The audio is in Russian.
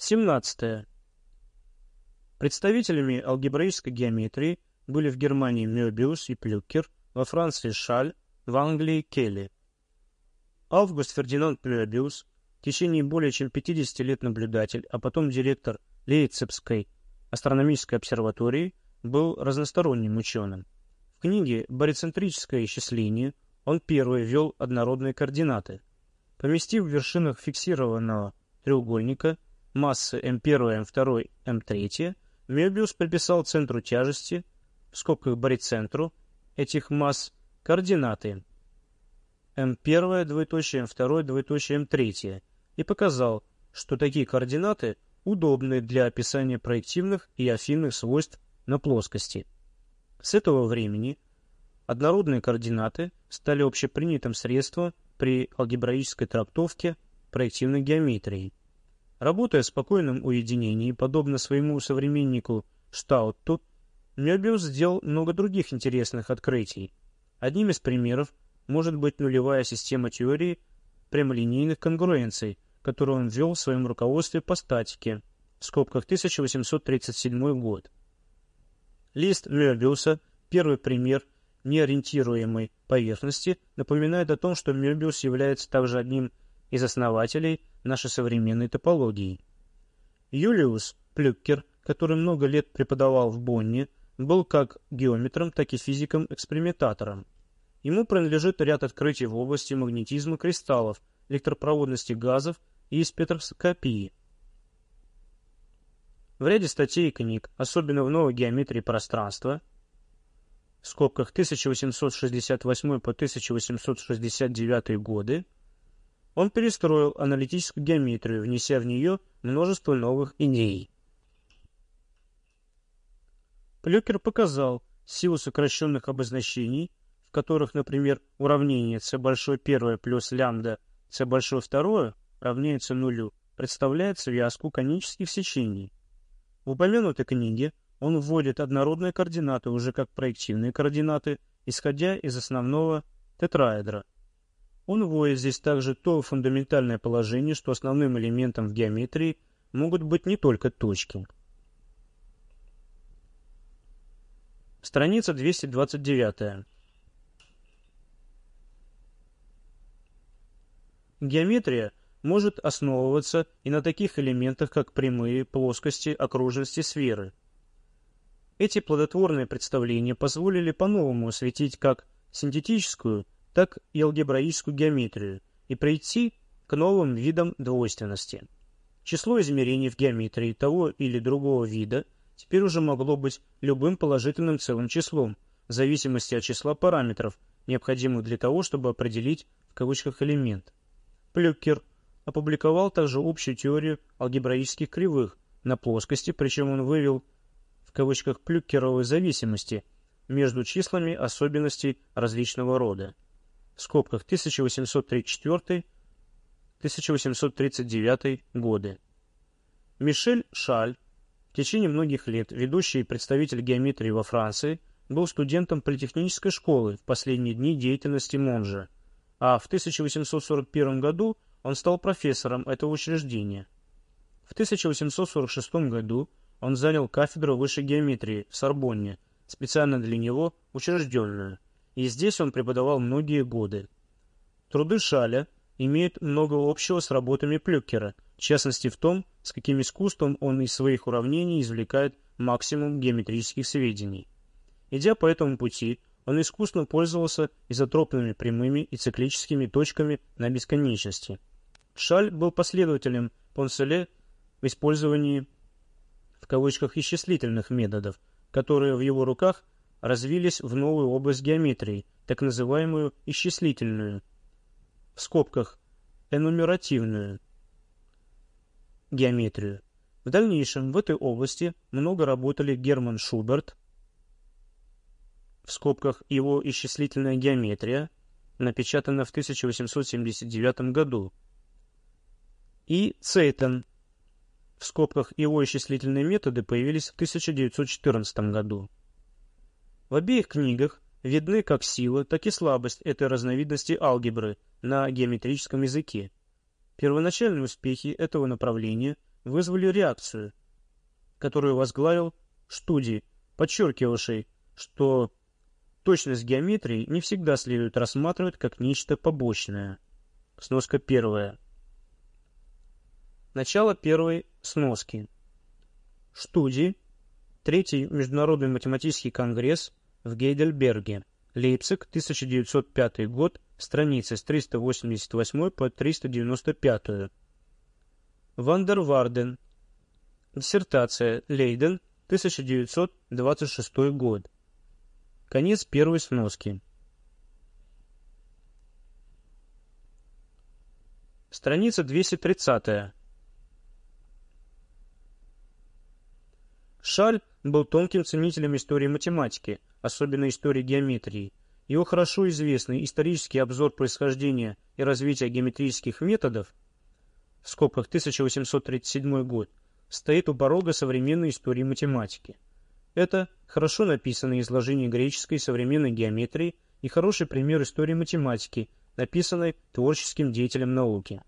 17. Представителями алгебраической геометрии были в Германии Мёбиус и Плюкер, во Франции Шаль, в Англии Келли. Август Фердинанд Мёбиус, в течение более чем 50 лет наблюдатель, а потом директор Лейпцигской астрономической обсерватории, был разносторонним ученым. В книге «Барицентрическое исчисление» он первый ввел однородные координаты. Поместив в вершинах фиксированного треугольника массы М1, М2, М3, Мёбиус приписал центру тяжести, в скобках барицентру, этих масс координаты М1, двоеточие М2, двоеточие М3 и показал, что такие координаты удобны для описания проективных и аффинных свойств на плоскости. С этого времени однородные координаты стали общепринятым средством при алгебраической трактовке проективной геометрии. Работая в спокойном уединении, подобно своему современнику Штаутту, Мёбиус сделал много других интересных открытий. Одним из примеров может быть нулевая система теории прямолинейных конгруенций, которую он ввел в своем руководстве по статике, в скобках 1837 год. Лист Мёбиуса, первый пример неориентируемой поверхности, напоминает о том, что Мёбиус является также одним из основателей нашей современной топологии. Юлиус Плюккер, который много лет преподавал в Бонне, был как геометром, так и физиком-экспериментатором. Ему принадлежит ряд открытий в области магнетизма кристаллов, электропроводности газов и спектроскопии. В ряде статей и книг, особенно в новой геометрии пространства, в скобках 1868 по 1869 годы, он перестроил аналитическую геометрию, внеся в нее множество новых идей. Плюкер показал силу сокращенных обозначений, в которых, например, уравнение c большое первое плюс лямбда c большое второе равняется нулю, представляет связку конических сечений. В упомянутой книге он вводит однородные координаты уже как проективные координаты, исходя из основного тетраэдра – он вводит здесь также то фундаментальное положение, что основным элементом в геометрии могут быть не только точки. Страница 229. Геометрия может основываться и на таких элементах, как прямые, плоскости, окружности, сферы. Эти плодотворные представления позволили по-новому осветить как синтетическую – так и алгебраическую геометрию и прийти к новым видам двойственности. Число измерений в геометрии того или другого вида теперь уже могло быть любым положительным целым числом, в зависимости от числа параметров, необходимых для того, чтобы определить в кавычках элемент. Плюкер опубликовал также общую теорию алгебраических кривых на плоскости, причем он вывел в кавычках плюкеровой зависимости между числами особенностей различного рода в скобках 1834-1839 годы. Мишель Шаль, в течение многих лет ведущий представитель геометрии во Франции, был студентом политехнической школы в последние дни деятельности Монжа, а в 1841 году он стал профессором этого учреждения. В 1846 году он занял кафедру высшей геометрии в Сорбонне, специально для него учрежденную – и здесь он преподавал многие годы. Труды Шаля имеют много общего с работами Плюкера, в частности в том, с каким искусством он из своих уравнений извлекает максимум геометрических сведений. Идя по этому пути, он искусно пользовался изотропными прямыми и циклическими точками на бесконечности. Шаль был последователем Понселе в использовании в кавычках исчислительных методов, которые в его руках развились в новую область геометрии, так называемую исчислительную, в скобках энумеративную геометрию. В дальнейшем в этой области много работали Герман Шуберт, в скобках его исчислительная геометрия, напечатана в 1879 году, и Цейтон, в скобках его исчислительные методы появились в 1914 году. В обеих книгах видны как сила, так и слабость этой разновидности алгебры на геометрическом языке. Первоначальные успехи этого направления вызвали реакцию, которую возглавил Штуди, подчеркивавший, что точность геометрии не всегда следует рассматривать как нечто побочное. Сноска первая. Начало первой сноски. Штуди. Третий Международный математический конгресс в Гейдельберге. Лейпциг, 1905 год, страницы с 388 по 395. Вандерварден. Диссертация. Лейден, 1926 год. Конец первой сноски. Страница 230. Шаль был тонким ценителем истории математики, особенно истории геометрии. Его хорошо известный исторический обзор происхождения и развития геометрических методов в скобках 1837 год стоит у порога современной истории математики. Это хорошо написанное изложение греческой современной геометрии и хороший пример истории математики, написанной творческим деятелем науки.